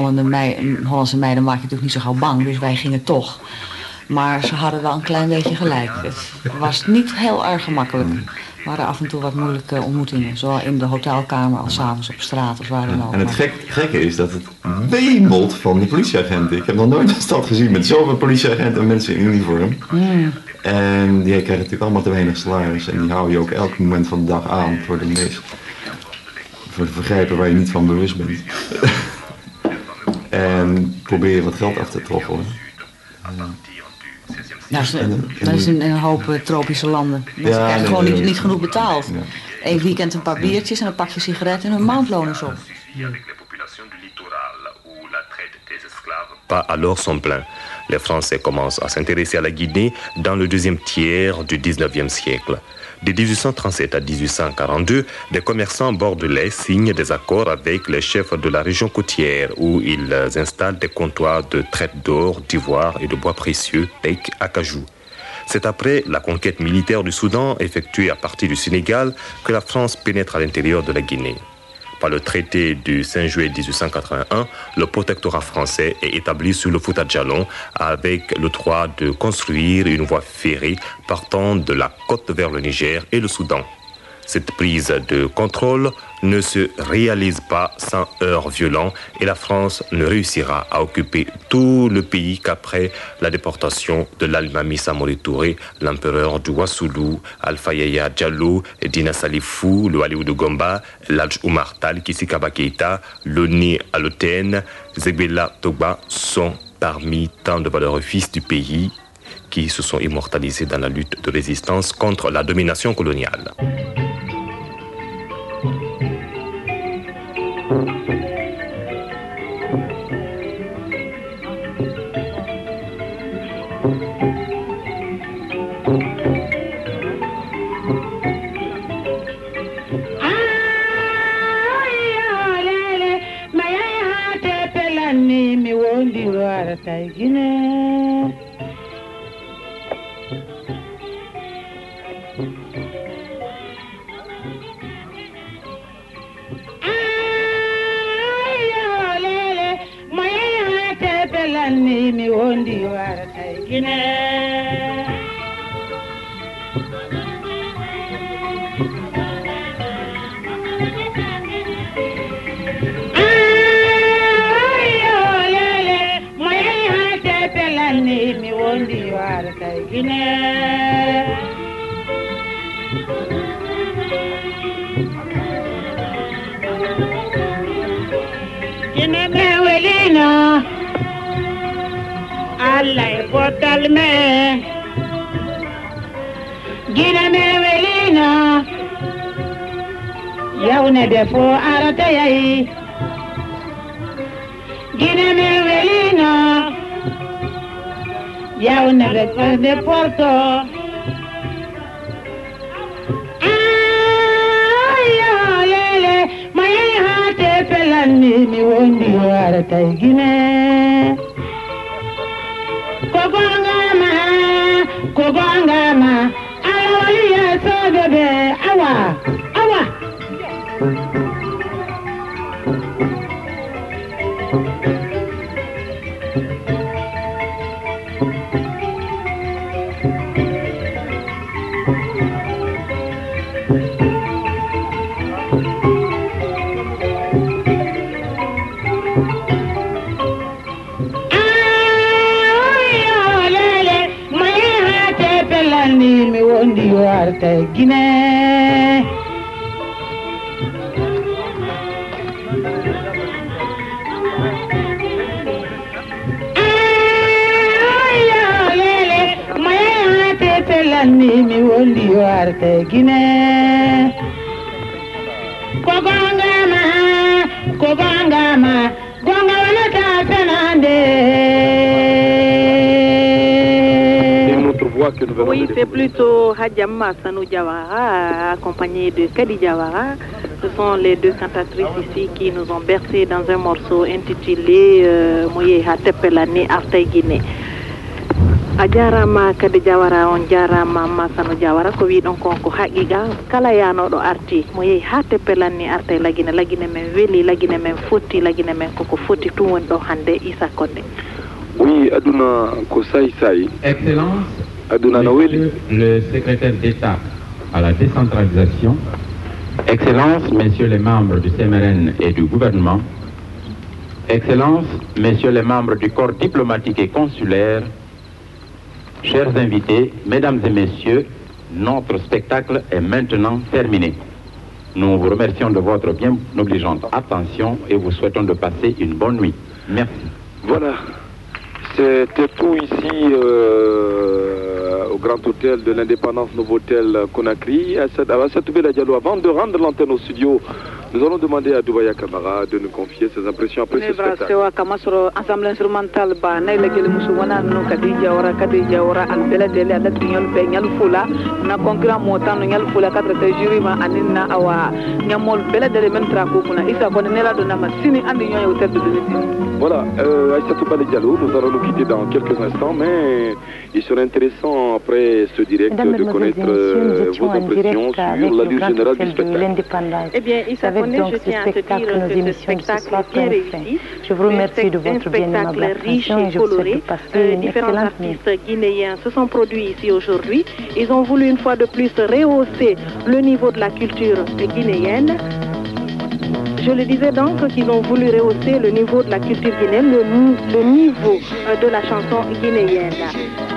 [SPEAKER 22] Hollandse meiden maak je natuurlijk niet zo gauw bang, dus wij gingen toch. Maar ze hadden wel een klein beetje gelijk. Het was niet heel erg gemakkelijk. Er waren af en toe wat moeilijke ontmoetingen. Zowel in de hotelkamer als 's avonds op straat of waar dan ook.
[SPEAKER 23] En het gek, gekke is dat het wemelt van de politieagenten. Ik heb nog nooit een stad gezien met zoveel politieagenten en mensen in uniform.
[SPEAKER 22] Hmm.
[SPEAKER 23] En die krijgen natuurlijk allemaal te weinig salaris. En die houden je ook elk moment van de dag aan voor de meest... voor de vergrijpen waar je niet van bewust bent. en probeer je wat geld af te troggelen.
[SPEAKER 22] Ja, dat is,
[SPEAKER 23] En-
[SPEAKER 22] dat is een hoop eh, tropische landen. Mensen
[SPEAKER 23] Ja,
[SPEAKER 22] krijgen
[SPEAKER 23] nee,
[SPEAKER 22] gewoon
[SPEAKER 23] nee,
[SPEAKER 22] niet,
[SPEAKER 23] nee.
[SPEAKER 22] niet genoeg betaald.
[SPEAKER 23] Ja.
[SPEAKER 22] Eén weekend een paar biertjes en een pakje sigaretten en hun maandloon is op.
[SPEAKER 28] pas alors son plein. Les Français commencent à s'intéresser à la Guinée dans le deuxième tiers du 19e siècle. De 1837 à 1842, des commerçants bordelais signent des accords avec les chefs de la région côtière où ils installent des comptoirs de traite d'or, d'ivoire et de bois précieux, teck, acajou. C'est après la conquête militaire du Soudan effectuée à partir du Sénégal que la France pénètre à l'intérieur de la Guinée. Par le traité du 5 juillet 1881, le protectorat français est établi sur le Fouta Djallon avec le droit de construire une voie ferrée partant de la côte vers le Niger et le Soudan. Cette prise de contrôle ne se réalise pas sans heurts violents et la France ne réussira à occuper tout le pays qu'après la déportation de l'Almami Samori Touré, l'empereur du Wassoulou, Alpha Yaya Diallo, Dina Salifou, le Aliou de Gomba, l'Adj Oumar Tal, Kisikaba Keita, Loni Aloten, Zegbela Togba sont parmi tant de valeureux fils du pays qui se sont immortalisés dans la lutte de résistance contre la domination coloniale.
[SPEAKER 18] Thank
[SPEAKER 29] Oui, c'est plutôt Hadjama Sanou Diawara, accompagné de Kadi Diawara. Ce sont les deux cantatrices ici qui nous ont bercé dans un morceau intitulé euh, Moye Hatepelani Arte Guinée. a jarama kadi jawara on jarama masano jawara ko wi ɗon kon ko haqiqa kala yanoɗo arti mo yeehi ha teppelanni arta e lagine lagine men weeli lagine men fotti lagine men koko woni ɗo isa kodde
[SPEAKER 30] Oui, aduna ko sayi sayi.
[SPEAKER 31] Excellence. Monsieur le secrétaire d'État à la décentralisation, Excellences, Messieurs les membres du CMRN et du gouvernement, Excellences, Messieurs les membres du corps diplomatique et consulaire, chers invités, Mesdames et Messieurs, notre spectacle est maintenant terminé. Nous vous remercions de votre bien obligeante attention et vous souhaitons de passer une bonne nuit. Merci.
[SPEAKER 30] Voilà. C'était tout ici euh, au Grand Hôtel de l'Indépendance, Novotel Conakry. À cette, avant de rendre l'antenne au studio, nous allons demander à Doubaya Kamara de nous confier ses impressions après ce voilà euh, nous allons nous quitter dans quelques instants mais il serait intéressant après ce direct de connaître euh, vos impressions sur
[SPEAKER 32] la
[SPEAKER 30] générale du spectacle.
[SPEAKER 32] Donc
[SPEAKER 29] je
[SPEAKER 32] ce
[SPEAKER 29] tiens à te
[SPEAKER 32] spectacle,
[SPEAKER 29] dire
[SPEAKER 32] nos
[SPEAKER 29] que ce
[SPEAKER 32] émissions de ce soir
[SPEAKER 29] spectacle bien réussi.
[SPEAKER 32] Je vous remercie de votre bien aimable
[SPEAKER 29] spectacle
[SPEAKER 32] attention et
[SPEAKER 29] et
[SPEAKER 32] je vous souhaite de passer une
[SPEAKER 29] différents
[SPEAKER 32] excellente nuit.
[SPEAKER 29] artistes guinéens se sont produits ici aujourd'hui. Ils ont voulu une fois de plus rehausser le niveau de la culture guinéenne. Je le disais donc qu'ils ont voulu rehausser le niveau de la culture guinéenne, le, ni- le niveau euh, de la chanson guinéenne.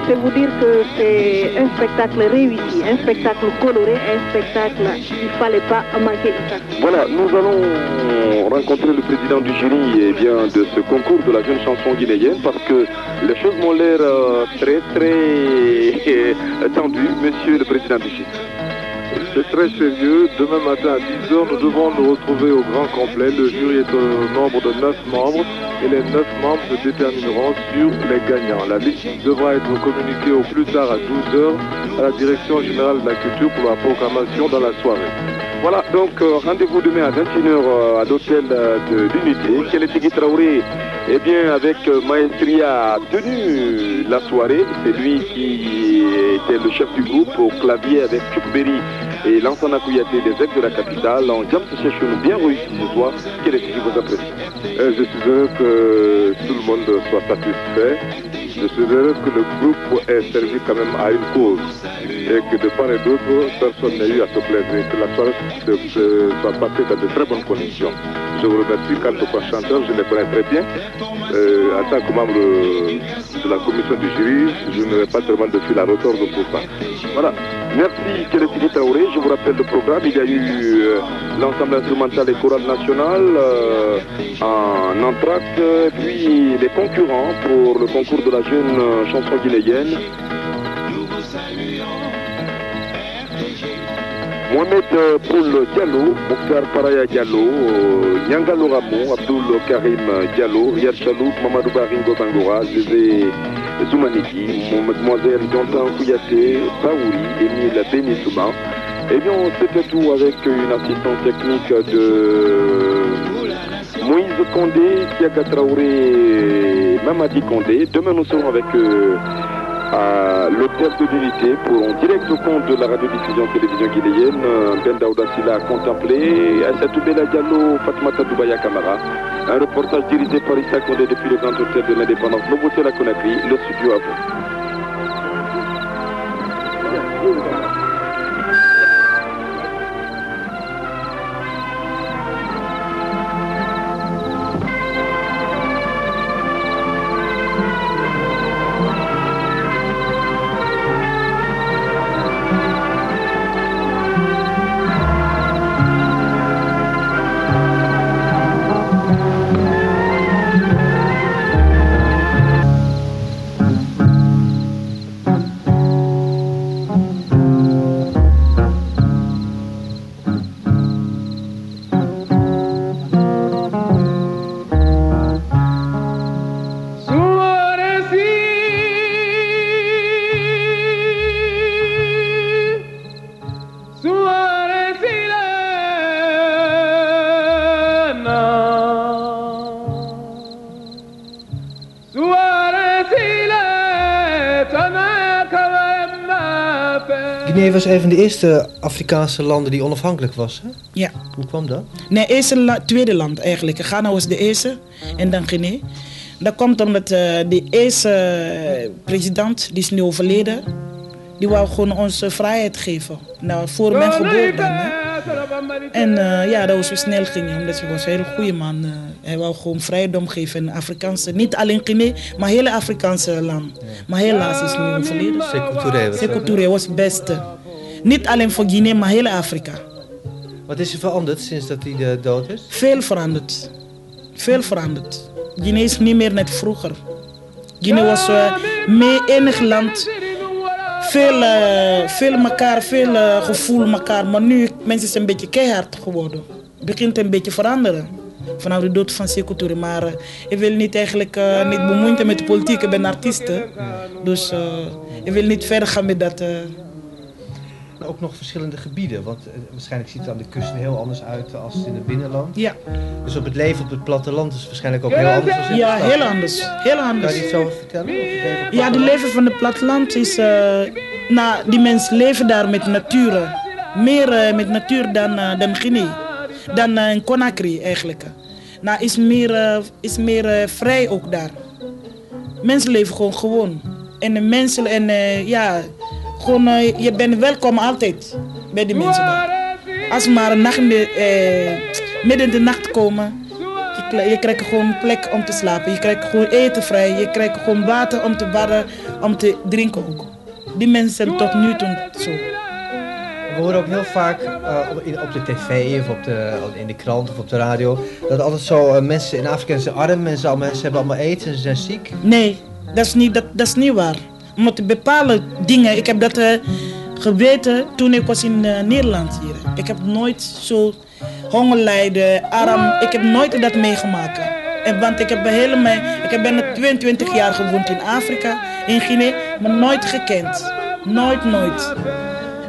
[SPEAKER 29] C'est vous dire que c'est un spectacle réussi, un spectacle coloré, un spectacle qu'il ne fallait pas manquer.
[SPEAKER 30] Voilà, nous allons rencontrer le président du jury de ce concours de la jeune chanson guinéenne parce que les choses m'ont l'air euh, très très tendues, monsieur le président du jury.
[SPEAKER 33] C'est très sérieux. Demain matin à 10h, nous devons nous retrouver au grand complet. Le jury est au nombre de 9 membres et les 9 membres se détermineront sur les gagnants. La liste devra être communiquée au plus tard à 12h à la Direction générale de la culture pour la programmation dans la soirée.
[SPEAKER 30] Voilà, donc euh, rendez-vous demain à 21h à l'hôtel euh, de l'Unité. Kélétigui Traoré, eh bien, avec euh, Maestria, a tenu la soirée. C'est lui qui était le chef du groupe au clavier avec Chukberi et Lansana Kouyaté des aides de la capitale. En jam session bien réussi ce soir. Kélétigui vous apprécie.
[SPEAKER 33] Et je suis heureux que tout le monde soit satisfait. Je suis heureux que le groupe ait servi quand même à une cause et que de part et d'autre, personne n'a eu à se plaindre que la soirée soit passée dans de très bonnes conditions. Je vous remercie. Quant aux trois chanteurs, je les connais très bien. Euh, en tant que membre de la commission du jury, je n'aurai pas tellement de fil à retordre pour ça.
[SPEAKER 30] Voilà. Merci Kélétigui Traoré. Je vous rappelle le programme. Il y a eu euh, l'ensemble instrumental et choral national euh, en entracte, puis les concurrents pour le concours de la jeune euh, chanson guinéenne. Mohamed euh, Poul Diallo, Mokhtar Paraya Diallo, euh, Nyangalo Ramon, Abdul Karim Diallo, Riyad Chalouk, Mamadou Baringo Bangora, Zézé Zoumaniki, Mademoiselle Jonathan Kouyaté, Baouri, Émile Benissouma. Eh bien, c'était tout avec une assistance technique de Moïse Condé, Siaka Traoré, Mamadi Condé. Demain, nous serons avec euh, à l'hôtel de l'unité pour en direct au compte de la radiodiffusion télévision guinéenne. Ben Daouda Silla a contemplé Aïssatou Bella Diallo, Fatmata Doubaya Kamara. Un reportage dirigé par Issa Kondé depuis le grand hôtel de l'indépendance Novotel à Conakry. Le studio à vous.
[SPEAKER 7] Was een van de eerste Afrikaanse landen die onafhankelijk was. Hè?
[SPEAKER 17] Ja.
[SPEAKER 7] Hoe kwam dat?
[SPEAKER 17] Nee, eerste la- tweede land eigenlijk. Ghana was de eerste en dan Guinea. Dat komt omdat eh, de eerste eh, president, die is nu overleden, die wou gewoon ons eh, vrijheid geven. Nou, voor mijn geboorte dan. Hè. En eh, ja, dat was zo snel ging, omdat hij was een hele goede man. hij wou gewoon vrijheid geven in Afrikaanse, niet alleen Guinea, maar hele Afrikaanse land. Maar helaas is hij nu overleden.
[SPEAKER 7] Sekou? Touré was
[SPEAKER 17] het beste. Niet alleen voor Guinea, maar heel Afrika.
[SPEAKER 7] Wat is er veranderd sinds dat hij eh, dood is?
[SPEAKER 17] Veel veranderd. Veel veranderd. Guinea is niet meer net vroeger. Guinea was uh, meer enig land. Veel, uh, veel elkaar, veel uh, gevoel elkaar. Maar nu mensen zijn een beetje keihard geworden. Het begint een beetje veranderen. Vanaf de dood van Sekou Touré. Maar ik wil niet eigenlijk niet bemoeien met de politiek. Ik ben artiest. Dus ik wil niet verder gaan met dat.
[SPEAKER 7] Ook nog verschillende gebieden, want eh, waarschijnlijk ziet het aan de kust er heel anders uit als in het binnenland.
[SPEAKER 17] Ja.
[SPEAKER 7] Dus op het leven op het platteland is waarschijnlijk ook heel anders in de
[SPEAKER 17] Ja,
[SPEAKER 7] stad.
[SPEAKER 17] heel anders. Heel anders.
[SPEAKER 7] Kan je iets over vertellen? Over het het
[SPEAKER 17] Ja, het
[SPEAKER 7] platteland?
[SPEAKER 17] leven van het platteland is... nou, die mensen leven daar met natuur. eh. Meer met natuur dan, dan Guinea. Dan in Conakry eigenlijk. Nou, is meer, is meer vrij ook daar. Mensen leven gewoon gewoon. En de mensen, en ja, gewoon, eh, je bent welkom altijd bij die mensen daar. Als ze maar nacht eh, midden in de nacht komen, je, krijgt gewoon een plek om te slapen. Je krijgt gewoon eten vrij. Je krijgt gewoon water om te baden, om te drinken ook. Die mensen zijn tot nu toe zo.
[SPEAKER 7] We horen ook heel vaak eh, op, de tv of op de, in de krant of op de radio dat altijd zo mensen in Afrika zijn arm, mensen, allemaal, ze hebben allemaal eten en ze zijn ziek.
[SPEAKER 17] Nee, dat is niet, dat, dat is niet waar. Omdat bepaalde dingen, ik heb dat eh, geweten toen ik was in eh, Nederland hier. Ik heb nooit zo honger lijden, arm, ik heb nooit dat meegemaakt. En want ik heb helemaal, ik heb bijna 22 jaar gewoond in Afrika, in Guinea, maar nooit gekend. Nooit, nooit.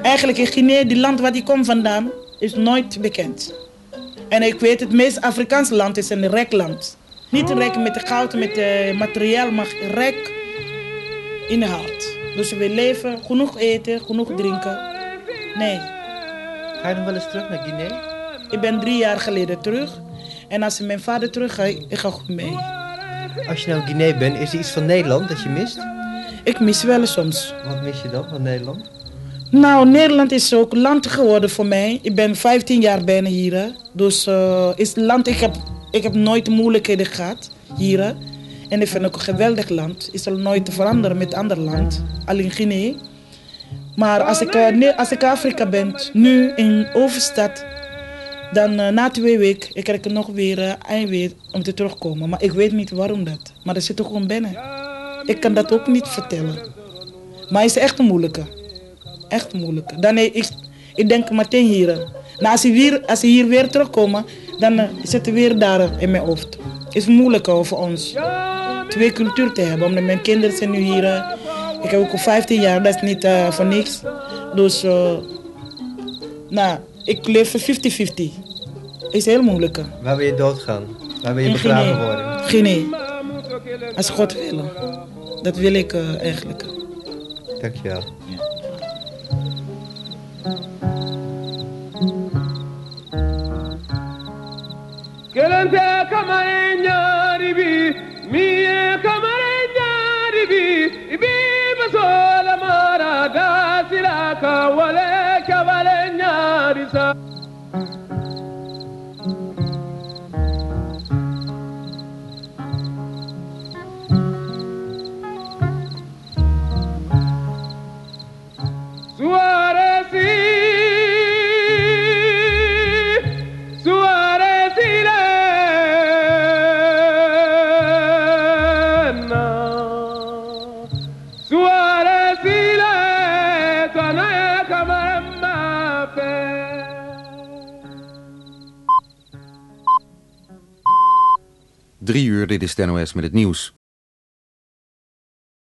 [SPEAKER 17] Eigenlijk in Guinea, die land waar ik kom vandaan, is nooit bekend. En ik weet, het meest Afrikaanse land is een rijk land. Niet rijk met goud, met uh, materiaal, maar rijk in het hart. Dus we leven, genoeg eten, genoeg drinken. Nee.
[SPEAKER 7] Ga je nog wel eens terug naar Guinea?
[SPEAKER 17] Ik ben drie jaar geleden terug. En als mijn vader terug gaat, ik ga goed mee.
[SPEAKER 7] Als je nou in Guinea bent, is er iets van Nederland dat je mist?
[SPEAKER 17] Ik mis wel soms.
[SPEAKER 7] Wat mis je dan van Nederland?
[SPEAKER 17] Nou, Nederland is ook land geworden voor mij. Ik ben 15 jaar bijna hier. Dus uh, is land, ik heb, ik heb nooit moeilijkheden gehad hier. En ik vind het een geweldig land. Is er nooit te veranderen met ander land. Alleen Guinea. Maar als ik, ne- als ik Afrika ben, nu in Overstad, dan uh, na twee weken ik krijg ik nog weer uh, eiwit om te terugkomen. Maar ik weet niet waarom dat. Maar dat zit er gewoon binnen. Ik kan dat ook niet vertellen. Maar het is echt een moeilijke. Echt moeilijk. Dan, eh, ik, ik denk meteen hier. Nou, als, ze hier, hier weer terugkomen, dan zit het weer daar in mijn hoofd. Het is moeilijker voor ons. Twee cultuur te hebben, omdat mijn kinderen zijn nu hier. eh, ik heb ook al 15 jaar, dat is niet uh, voor niks. Dus, uh, nou, ik leef 50-50. Het is heel moeilijk.
[SPEAKER 7] Waar wil je doodgaan? Waar wil je
[SPEAKER 17] In
[SPEAKER 7] begraven
[SPEAKER 17] Guinea.
[SPEAKER 7] worden?
[SPEAKER 17] Guinea. Als God wil. Dat wil ik uh, eigenlijk.
[SPEAKER 7] Dankjewel.
[SPEAKER 34] Kelente kamare nyari bi, miye kamar darigi bi masola mara da silaka wale kabalen yarisa
[SPEAKER 1] Drie uur, dit is het NOS met het nieuws.